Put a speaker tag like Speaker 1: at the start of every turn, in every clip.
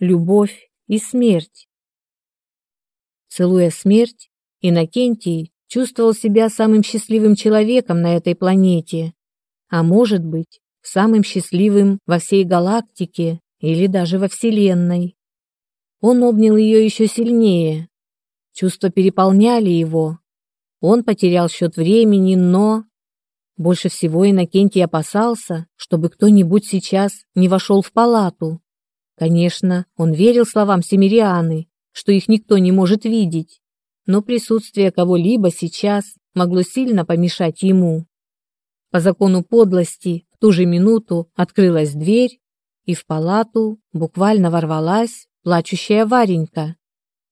Speaker 1: любовь и смерть. Целуя смерть, Иннокентий чувствовал себя самым счастливым человеком на этой планете, а может быть, самым счастливым во всей галактике или даже во Вселенной. Он обнял ее еще сильнее. Чувства переполняли его. Он потерял счет времени, но... Больше всего Иннокентий опасался, чтобы кто-нибудь сейчас не вошел в палату. Конечно, он верил словам Семирианы, что их никто не может видеть, но присутствие кого-либо сейчас могло сильно помешать ему. По закону подлости в ту же минуту открылась дверь, и в палату буквально ворвалась плачущая Варенька.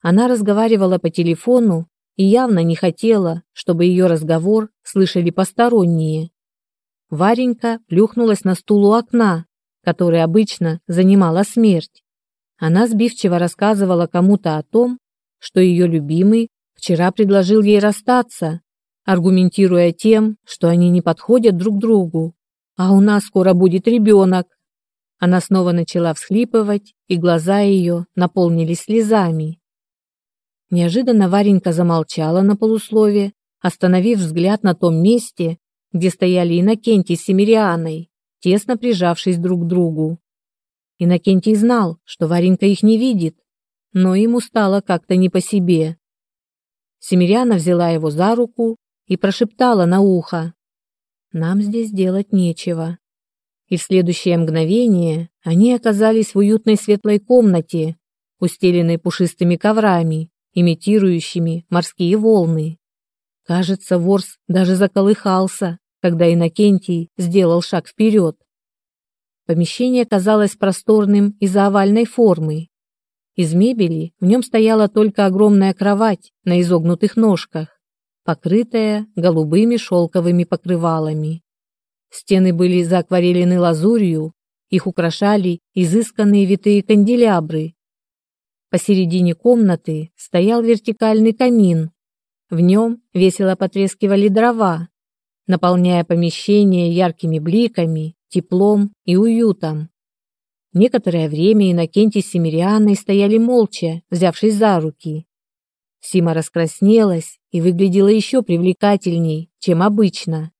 Speaker 1: Она разговаривала по телефону и явно не хотела, чтобы ее разговор слышали посторонние. Варенька плюхнулась на стул у окна, который обычно занимала смерть. Она сбивчиво рассказывала кому-то о том, что ее любимый вчера предложил ей расстаться, аргументируя тем, что они не подходят друг другу, а у нас скоро будет ребенок. Она снова начала всхлипывать, и глаза ее наполнились слезами. Неожиданно Варенька замолчала на полуслове, остановив взгляд на том месте, где стояли Иннокентий с Семирианой, тесно прижавшись друг к другу. Иннокентий знал, что Варенька их не видит, но ему стало как-то не по себе. Семириана взяла его за руку и прошептала на ухо. «Нам здесь делать нечего и в следующее мгновение они оказались в уютной светлой комнате, устеленной пушистыми коврами, имитирующими морские волны. Кажется, ворс даже заколыхался, когда Иннокентий сделал шаг вперед. Помещение казалось просторным из-за овальной формы. Из мебели в нем стояла только огромная кровать на изогнутых ножках, покрытая голубыми шелковыми покрывалами. Стены были заакварелены лазурью, их украшали изысканные витые канделябры. Посередине комнаты стоял вертикальный камин. В нем весело потрескивали дрова, наполняя помещение яркими бликами, теплом и уютом. Некоторое время Иннокентий с Семирианой стояли молча, взявшись за руки. Сима раскраснелась и выглядела еще привлекательней, чем обычно.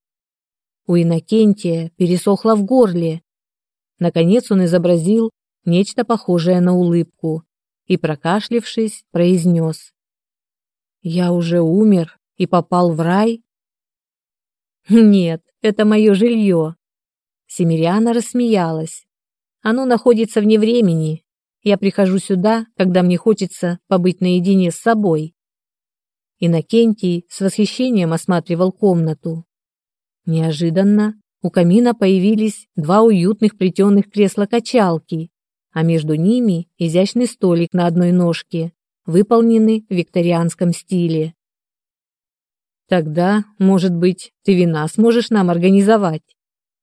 Speaker 1: У Иннокентия пересохло в горле. Наконец он изобразил нечто похожее на улыбку и, прокашлившись, произнес. «Я уже умер и попал в рай?» «Нет, это мое жилье». Семириана рассмеялась. «Оно находится вне времени. Я прихожу сюда, когда мне хочется побыть наедине с собой». Иннокентий с восхищением осматривал комнату. Неожиданно у камина появились два уютных плетеных кресла-качалки, а между ними изящный столик на одной ножке, выполненный в викторианском стиле. «Тогда, может быть, ты вина сможешь нам организовать?»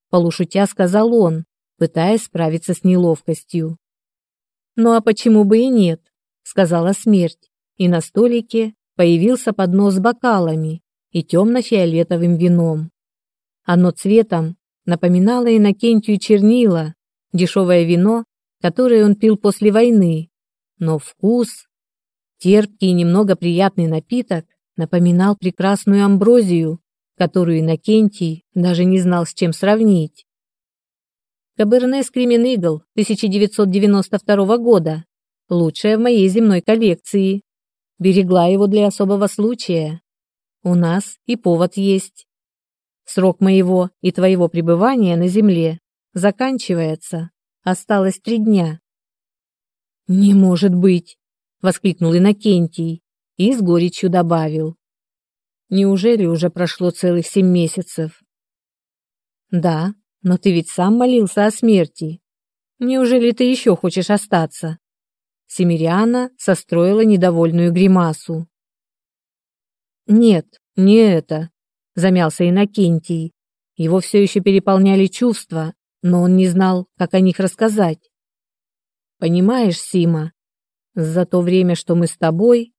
Speaker 1: Полушутя сказал он, пытаясь справиться с неловкостью. «Ну а почему бы и нет?» сказала смерть, и на столике появился поднос с бокалами и темно-фиолетовым вином. Оно цветом напоминало Иннокентию чернила, дешевое вино, которое он пил после войны. Но вкус, терпкий и немного приятный напиток, напоминал прекрасную амброзию, которую Иннокентий даже не знал с чем сравнить. Каберне Скримен Игл 1992 года. Лучшее в моей земной коллекции. Берегла его для особого случая. У нас и повод есть. Срок моего и твоего пребывания на земле заканчивается. Осталось три дня. Не может быть, воскликнул Иннокентий и с горечью добавил. Неужели уже прошло целых семь месяцев? Да, но ты ведь сам молился о смерти. Неужели ты еще хочешь остаться? Семириана состроила недовольную гримасу. Нет, не это, замялся Иннокентий. Его все еще переполняли чувства, но он не знал, как о них рассказать. Понимаешь, Сима, за то время, что мы с тобой,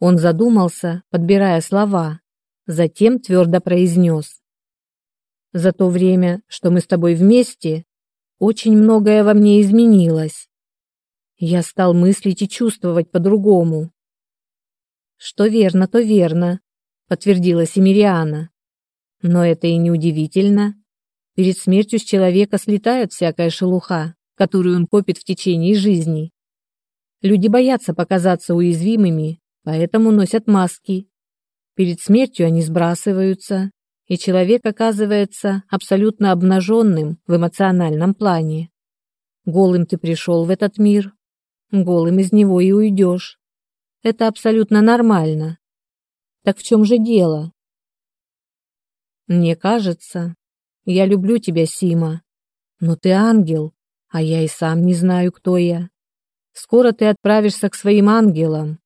Speaker 1: он задумался, подбирая слова, затем твердо произнес. За то время, что мы с тобой вместе, очень многое во мне изменилось. Я стал мыслить и чувствовать по-другому. Что верно, то верно, подтвердила Семириана. Но это и не удивительно. Перед смертью с человека слетает всякая шелуха, которую он копит в течение жизни. Люди боятся показаться уязвимыми, поэтому носят маски. Перед смертью они сбрасываются, и человек оказывается абсолютно обнаженным в эмоциональном плане. Голым ты пришел в этот мир, голым из него и уйдешь. Это абсолютно нормально. Так в чем же дело? Мне кажется, я люблю тебя, Сима, но ты ангел, а я и сам не знаю, кто я. Скоро ты отправишься к своим ангелам.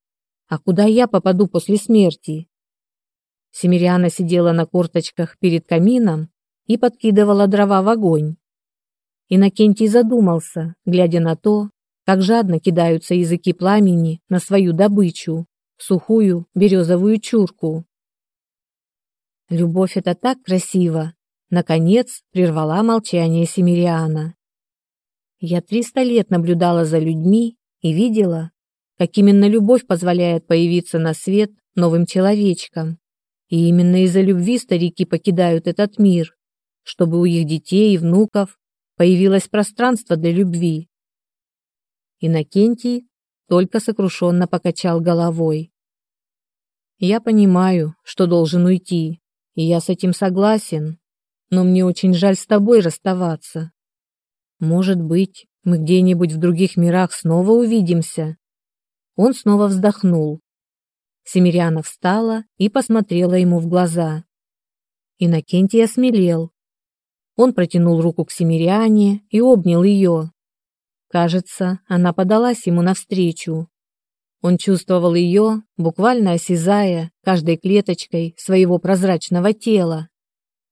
Speaker 1: А куда я попаду после смерти? Семириана сидела на корточках перед камином и подкидывала дрова в огонь. Иннокентий задумался, глядя на то, как жадно кидаются языки пламени на свою добычу, сухую березовую чурку. Любовь — это так красиво! Наконец прервала молчание Семириана. Я триста лет наблюдала за людьми и видела, как именно любовь позволяет появиться на свет новым человечкам. И именно из-за любви старики покидают этот мир, чтобы у их детей и внуков появилось пространство для любви. Иннокентий только сокрушенно покачал головой. «Я понимаю, что должен уйти, и я с этим согласен, но мне очень жаль с тобой расставаться. Может быть, мы где-нибудь в других мирах снова увидимся. Он снова вздохнул. Семиряна встала и посмотрела ему в глаза. Иннокентий осмелел. Он протянул руку к Семиряне и обнял ее. Кажется, она подалась ему навстречу. Он чувствовал ее, буквально осязая каждой клеточкой своего прозрачного тела.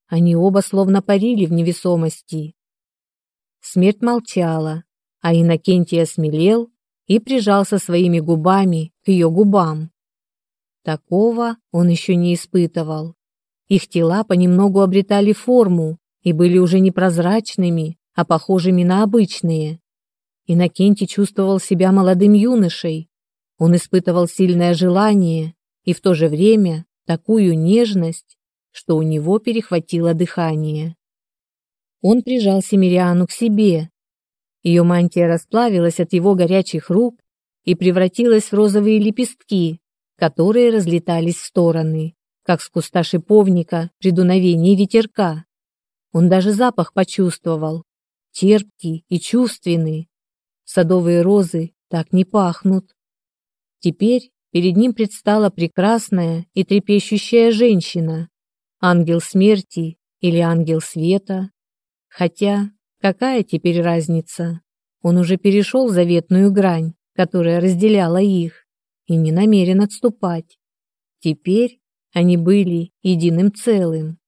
Speaker 1: Они оба словно парили в невесомости. Смерть молчала, а Иннокентий осмелел и прижался своими губами к ее губам. Такого он еще не испытывал. Их тела понемногу обретали форму и были уже не прозрачными, а похожими на обычные. Иннокентий чувствовал себя молодым юношей. Он испытывал сильное желание и в то же время такую нежность, что у него перехватило дыхание. Он прижал Семириану к себе. Ее мантия расплавилась от его горячих рук и превратилась в розовые лепестки, которые разлетались в стороны, как с куста шиповника при дуновении ветерка. Он даже запах почувствовал, терпкий и чувственный. Садовые розы так не пахнут. Теперь перед ним предстала прекрасная и трепещущая женщина, ангел смерти или ангел света, Хотя, какая теперь разница? Он уже перешел заветную грань, которая разделяла их, и не намерен отступать. Теперь они были единым целым.